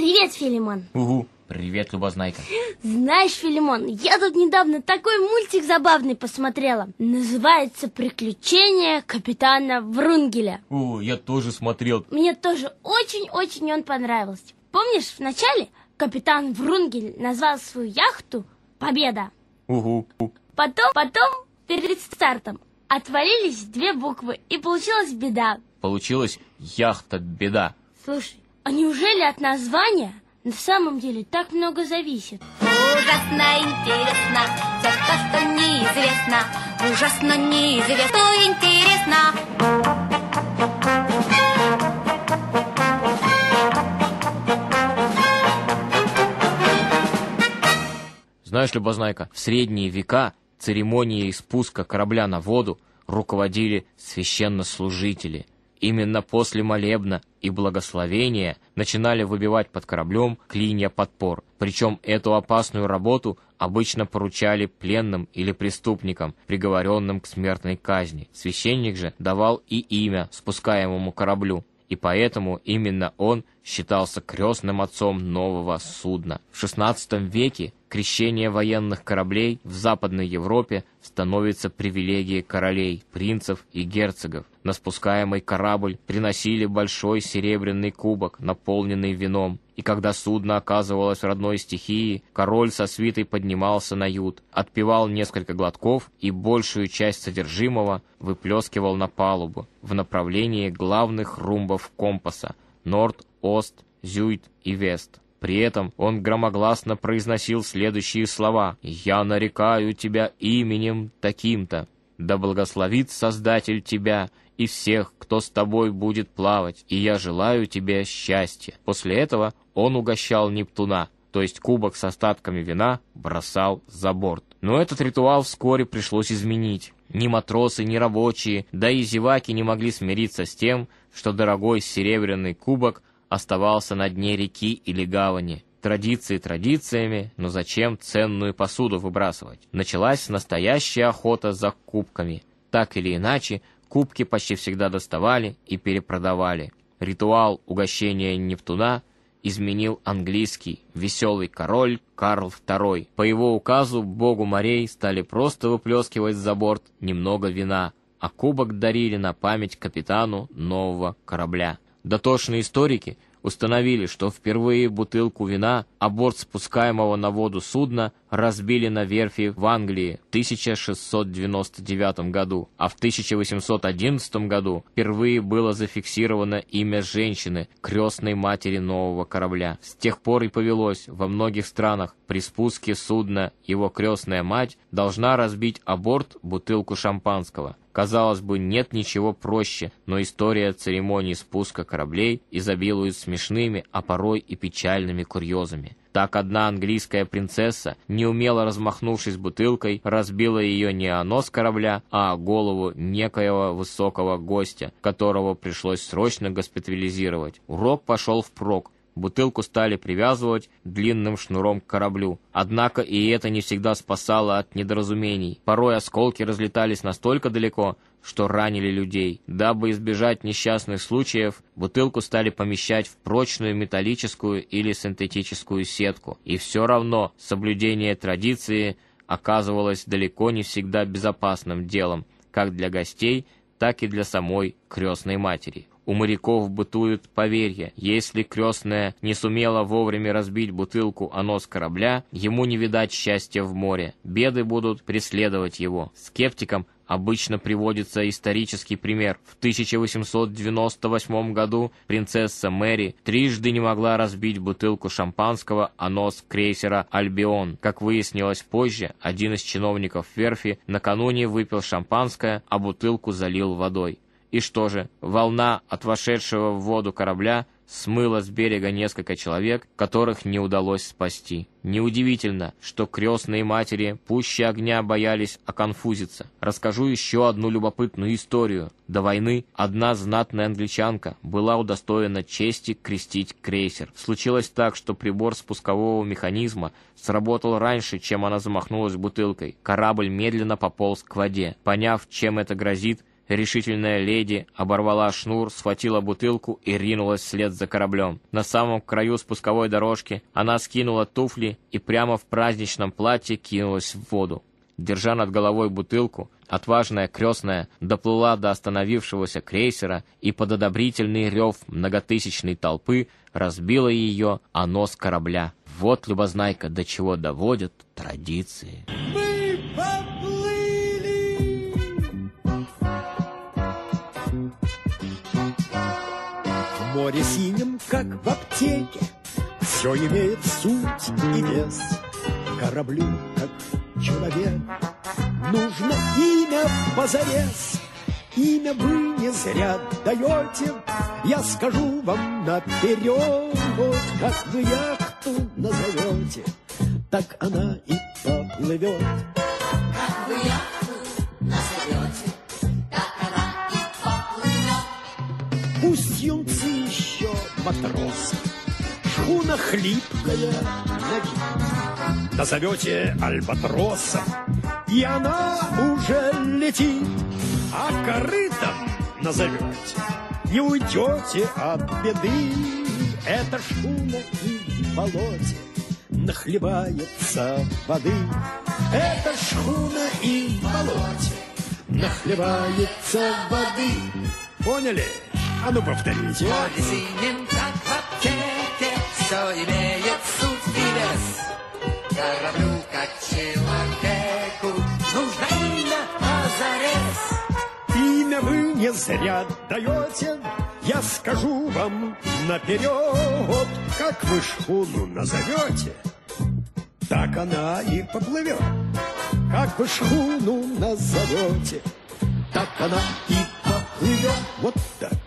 Привет, Филимон. Угу. Привет, Любознайка. Знаешь, Филимон, я тут недавно такой мультик забавный посмотрела. Называется «Приключения капитана Врунгеля». О, я тоже смотрел. Мне тоже очень-очень он понравился. Помнишь, вначале капитан Врунгель назвал свою яхту «Победа». Угу. Потом, потом, перед стартом, отвалились две буквы, и получилась беда. Получилась яхта-беда. Слушай, а неужели от названия на самом деле так много зависит? Ужасно интересно все то, что неизвестно. Ужасно неизвестно, что интересно. Знаешь, Любознайка, в средние века церемонией спуска корабля на воду руководили священнослужители. Именно после молебна и благословения начинали выбивать под кораблем клинья подпор. Причем эту опасную работу обычно поручали пленным или преступникам, приговоренным к смертной казни. Священник же давал и имя спускаемому кораблю, и поэтому именно он считался крестным отцом нового судна. В XVI веке крещение военных кораблей в Западной Европе становится привилегией королей, принцев и герцогов. На спускаемый корабль приносили большой серебряный кубок, наполненный вином, и когда судно оказывалось в родной стихии, король со свитой поднимался на ют, отпивал несколько глотков и большую часть содержимого выплескивал на палубу в направлении главных румбов компаса – Норд, Ост, Зюйт и Вест. При этом он громогласно произносил следующие слова «Я нарекаю тебя именем таким-то, да благословит Создатель тебя и всех, кто с тобой будет плавать, и я желаю тебе счастья». После этого он угощал Нептуна, то есть кубок с остатками вина бросал за борт. Но этот ритуал вскоре пришлось изменить. Ни матросы, ни рабочие, да и зеваки не могли смириться с тем, что дорогой серебряный кубок оставался на дне реки или гавани. Традиции традициями, но зачем ценную посуду выбрасывать? Началась настоящая охота за кубками. Так или иначе, кубки почти всегда доставали и перепродавали. Ритуал угощения Нептуна изменил английский веселый король Карл II. По его указу богу морей стали просто выплескивать за борт немного вина, а кубок дарили на память капитану нового корабля. Дотошные историки установили, что впервые бутылку вина о борт спускаемого на воду судна разбили на верфи в Англии в 1699 году, а в 1811 году впервые было зафиксировано имя женщины, крестной матери нового корабля. С тех пор и повелось во многих странах при спуске судна его крестная мать должна разбить о борт бутылку шампанского. Казалось бы, нет ничего проще, но история церемонии спуска кораблей изобилует смешными, а порой и печальными курьезами. Так одна английская принцесса, неумело размахнувшись бутылкой, разбила ее не о нос корабля, а о голову некоего высокого гостя, которого пришлось срочно госпитализировать. Урок пошел впрок. Бутылку стали привязывать длинным шнуром к кораблю. Однако и это не всегда спасало от недоразумений. Порой осколки разлетались настолько далеко, что ранили людей. Дабы избежать несчастных случаев, бутылку стали помещать в прочную металлическую или синтетическую сетку. И все равно соблюдение традиции оказывалось далеко не всегда безопасным делом, как для гостей, так и для самой крестной матери. У моряков бытует поверье, если крестная не сумела вовремя разбить бутылку о нос корабля, ему не видать счастья в море, беды будут преследовать его. Скептикам обычно приводится исторический пример. В 1898 году принцесса Мэри трижды не могла разбить бутылку шампанского о нос крейсера «Альбион». Как выяснилось позже, один из чиновников верфи накануне выпил шампанское, а бутылку залил водой. И что же, волна от вошедшего в воду корабля смыла с берега несколько человек, которых не удалось спасти. Неудивительно, что крестные матери пуще огня боялись оконфузиться. Расскажу еще одну любопытную историю. До войны одна знатная англичанка была удостоена чести крестить крейсер. Случилось так, что прибор спускового механизма сработал раньше, чем она замахнулась бутылкой. Корабль медленно пополз к воде. Поняв, чем это грозит, Решительная леди оборвала шнур, схватила бутылку и ринулась вслед за кораблем. На самом краю спусковой дорожки она скинула туфли и прямо в праздничном платье кинулась в воду. Держа над головой бутылку, отважная крестная доплыла до остановившегося крейсера и под одобрительный рев многотысячной толпы разбила ее о нос корабля. Вот, любознайка, до чего доводят традиции. Море синем, как в аптеке, Все имеет суть и вес. Кораблю, как человек, Нужно имя позарез. Имя вы не зря даете, Я скажу вам наперед, Как вы яхту назовете, Так она и поплывет. Пусть юнцы еще матросы, Шхуна хлипкая. Назовете альбатросом, И она уже летит, А корытом назовете, Не уйдете от беды. Эта шхуна и в болоте Нахлебается воды. Эта шхуна и в болоте Нахлебается воды. Поняли? А ну повторите. море все имеет суть и вес. Кораблю, как человеку, нужно имя позарез. Имя вы не зря даете, я скажу вам наперед, как вы шхуну назовете, так она и поплывет. Как вы шхуну назовете, так она и поплывет. Вот так.